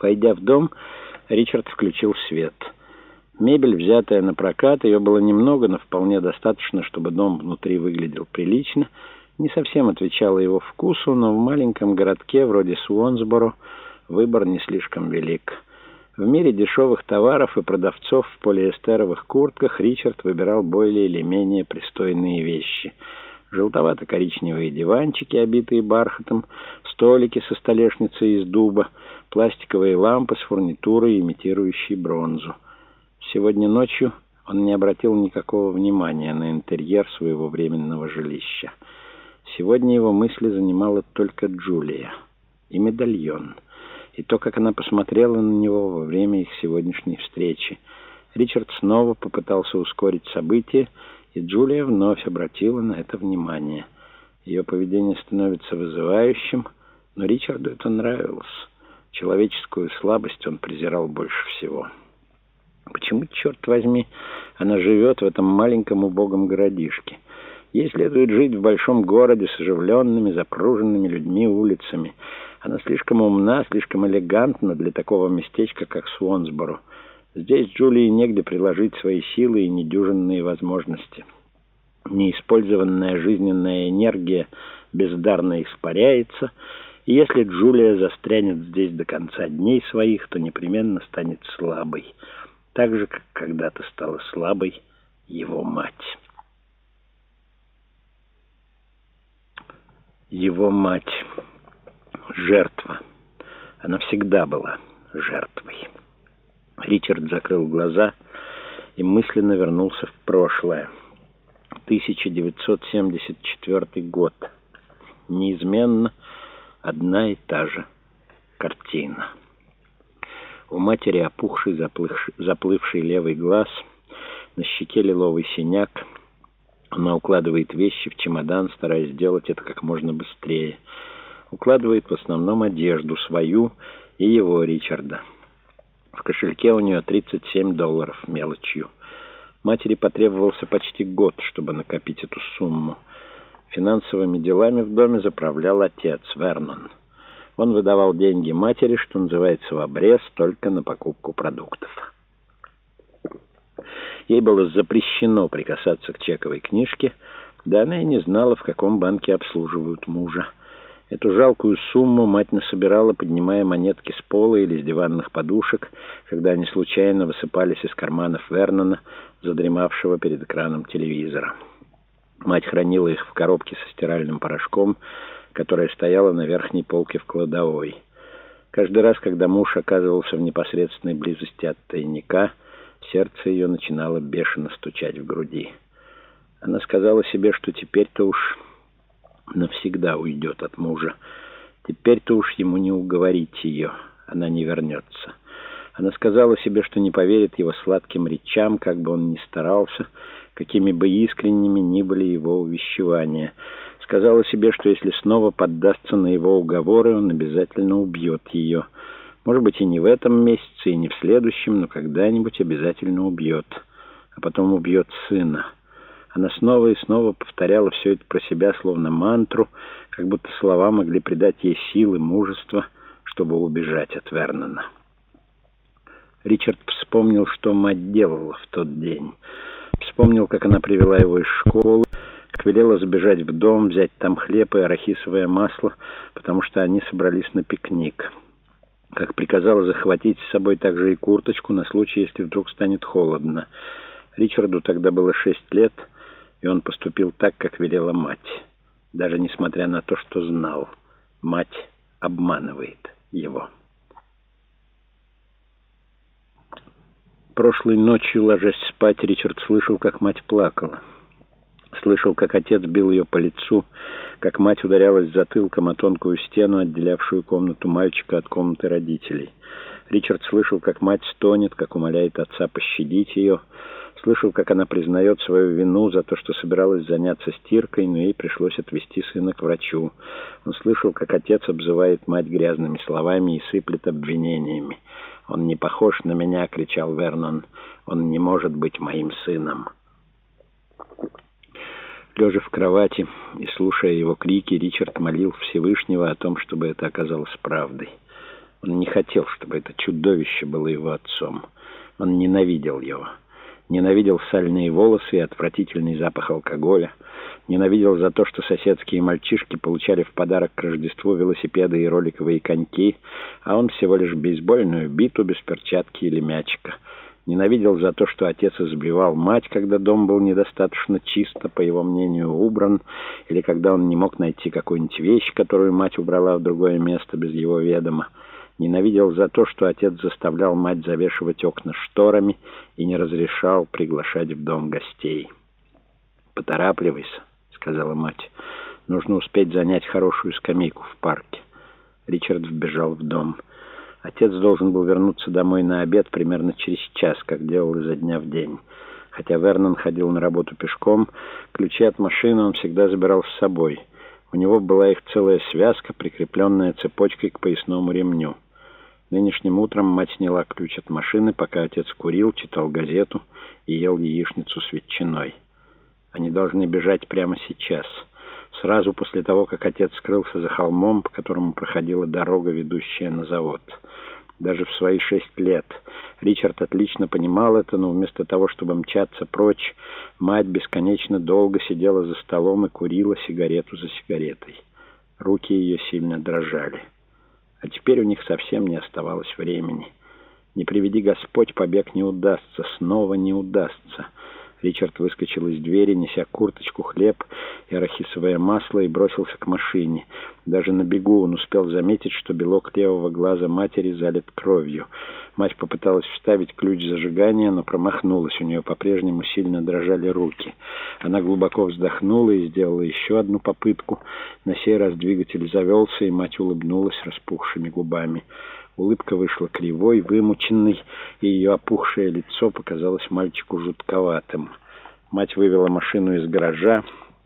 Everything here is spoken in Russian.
Войдя в дом, Ричард включил свет. Мебель, взятая на прокат, ее было немного, но вполне достаточно, чтобы дом внутри выглядел прилично. Не совсем отвечало его вкусу, но в маленьком городке вроде Суонсборо выбор не слишком велик. В мире дешевых товаров и продавцов в полиэстеровых куртках Ричард выбирал более или менее пристойные вещи. Желтовато-коричневые диванчики, обитые бархатом, столики со столешницей из дуба, пластиковые лампы с фурнитурой, имитирующей бронзу. Сегодня ночью он не обратил никакого внимания на интерьер своего временного жилища. Сегодня его мысли занимала только Джулия и медальон — и то, как она посмотрела на него во время их сегодняшней встречи. Ричард снова попытался ускорить события, и Джулия вновь обратила на это внимание. Ее поведение становится вызывающим, но Ричарду это нравилось. Человеческую слабость он презирал больше всего. Почему, черт возьми, она живет в этом маленьком убогом городишке? Ей следует жить в большом городе с оживленными, запруженными людьми улицами — она слишком умна, слишком элегантна для такого местечка, как Суонсборо. Здесь Джулии негде приложить свои силы и недюжинные возможности. Неиспользованная жизненная энергия бездарно испаряется, и если Джулия застрянет здесь до конца дней своих, то непременно станет слабой, так же, как когда-то стала слабой его мать. Его мать жертва. Она всегда была жертвой. Ричард закрыл глаза и мысленно вернулся в прошлое. 1974 год. Неизменно одна и та же картина. У матери опухший, заплывший, заплывший левый глаз, на щеке лиловый синяк. Она укладывает вещи в чемодан, стараясь сделать это как можно быстрее укладывает в основном одежду, свою и его, Ричарда. В кошельке у нее 37 долларов мелочью. Матери потребовался почти год, чтобы накопить эту сумму. Финансовыми делами в доме заправлял отец, Вернон. Он выдавал деньги матери, что называется, в обрез, только на покупку продуктов. Ей было запрещено прикасаться к чековой книжке, да она и не знала, в каком банке обслуживают мужа. Эту жалкую сумму мать насобирала, поднимая монетки с пола или с диванных подушек, когда они случайно высыпались из карманов Вернона, задремавшего перед экраном телевизора. Мать хранила их в коробке со стиральным порошком, которая стояла на верхней полке в кладовой. Каждый раз, когда муж оказывался в непосредственной близости от тайника, сердце ее начинало бешено стучать в груди. Она сказала себе, что теперь-то уж навсегда уйдет от мужа. Теперь-то уж ему не уговорить ее, она не вернется. Она сказала себе, что не поверит его сладким речам, как бы он ни старался, какими бы искренними ни были его увещевания. Сказала себе, что если снова поддастся на его уговоры, он обязательно убьет ее. Может быть, и не в этом месяце, и не в следующем, но когда-нибудь обязательно убьет. А потом убьет сына. Она снова и снова повторяла все это про себя, словно мантру, как будто слова могли придать ей силы, мужества, чтобы убежать от Вернона. Ричард вспомнил, что мать делала в тот день. Вспомнил, как она привела его из школы, как велела забежать в дом, взять там хлеб и арахисовое масло, потому что они собрались на пикник. Как приказала захватить с собой также и курточку на случай, если вдруг станет холодно. Ричарду тогда было шесть лет — и он поступил так, как велела мать, даже несмотря на то, что знал, мать обманывает его. Прошлой ночью, ложась спать, Ричард слышал, как мать плакала. Слышал, как отец бил ее по лицу, как мать ударялась затылком о тонкую стену, отделявшую комнату мальчика от комнаты родителей. Ричард слышал, как мать стонет, как умоляет отца пощадить ее, Слышал, как она признает свою вину за то, что собиралась заняться стиркой, но ей пришлось отвезти сына к врачу. Он слышал, как отец обзывает мать грязными словами и сыплет обвинениями. «Он не похож на меня!» — кричал Вернон. «Он не может быть моим сыном!» Лежа в кровати и слушая его крики, Ричард молил Всевышнего о том, чтобы это оказалось правдой. Он не хотел, чтобы это чудовище было его отцом. Он ненавидел его. Ненавидел сальные волосы и отвратительный запах алкоголя. Ненавидел за то, что соседские мальчишки получали в подарок к Рождеству велосипеды и роликовые коньки, а он всего лишь бейсбольную биту без перчатки или мячика. Ненавидел за то, что отец избивал мать, когда дом был недостаточно чисто, по его мнению, убран, или когда он не мог найти какую-нибудь вещь, которую мать убрала в другое место без его ведома. Ненавидел за то, что отец заставлял мать завешивать окна шторами и не разрешал приглашать в дом гостей. «Поторапливайся», — сказала мать. «Нужно успеть занять хорошую скамейку в парке». Ричард вбежал в дом. Отец должен был вернуться домой на обед примерно через час, как делал изо дня в день. Хотя Вернон ходил на работу пешком, ключи от машины он всегда забирал с собой. У него была их целая связка, прикрепленная цепочкой к поясному ремню. Нынешним утром мать сняла ключ от машины, пока отец курил, читал газету и ел яичницу с ветчиной. Они должны бежать прямо сейчас, сразу после того, как отец скрылся за холмом, по которому проходила дорога, ведущая на завод даже в свои шесть лет. Ричард отлично понимал это, но вместо того, чтобы мчаться прочь, мать бесконечно долго сидела за столом и курила сигарету за сигаретой. Руки ее сильно дрожали. А теперь у них совсем не оставалось времени. Не приведи Господь, побег не удастся, снова не удастся. Ричард выскочил из двери, неся курточку, хлеб и арахисовое масло, и бросился к машине. Даже на бегу он успел заметить, что белок левого глаза матери залит кровью. Мать попыталась вставить ключ зажигания, но промахнулась. У нее по-прежнему сильно дрожали руки. Она глубоко вздохнула и сделала еще одну попытку. На сей раз двигатель завелся, и мать улыбнулась распухшими губами. Улыбка вышла кривой, вымученной, и ее опухшее лицо показалось мальчику жутковатым. Мать вывела машину из гаража,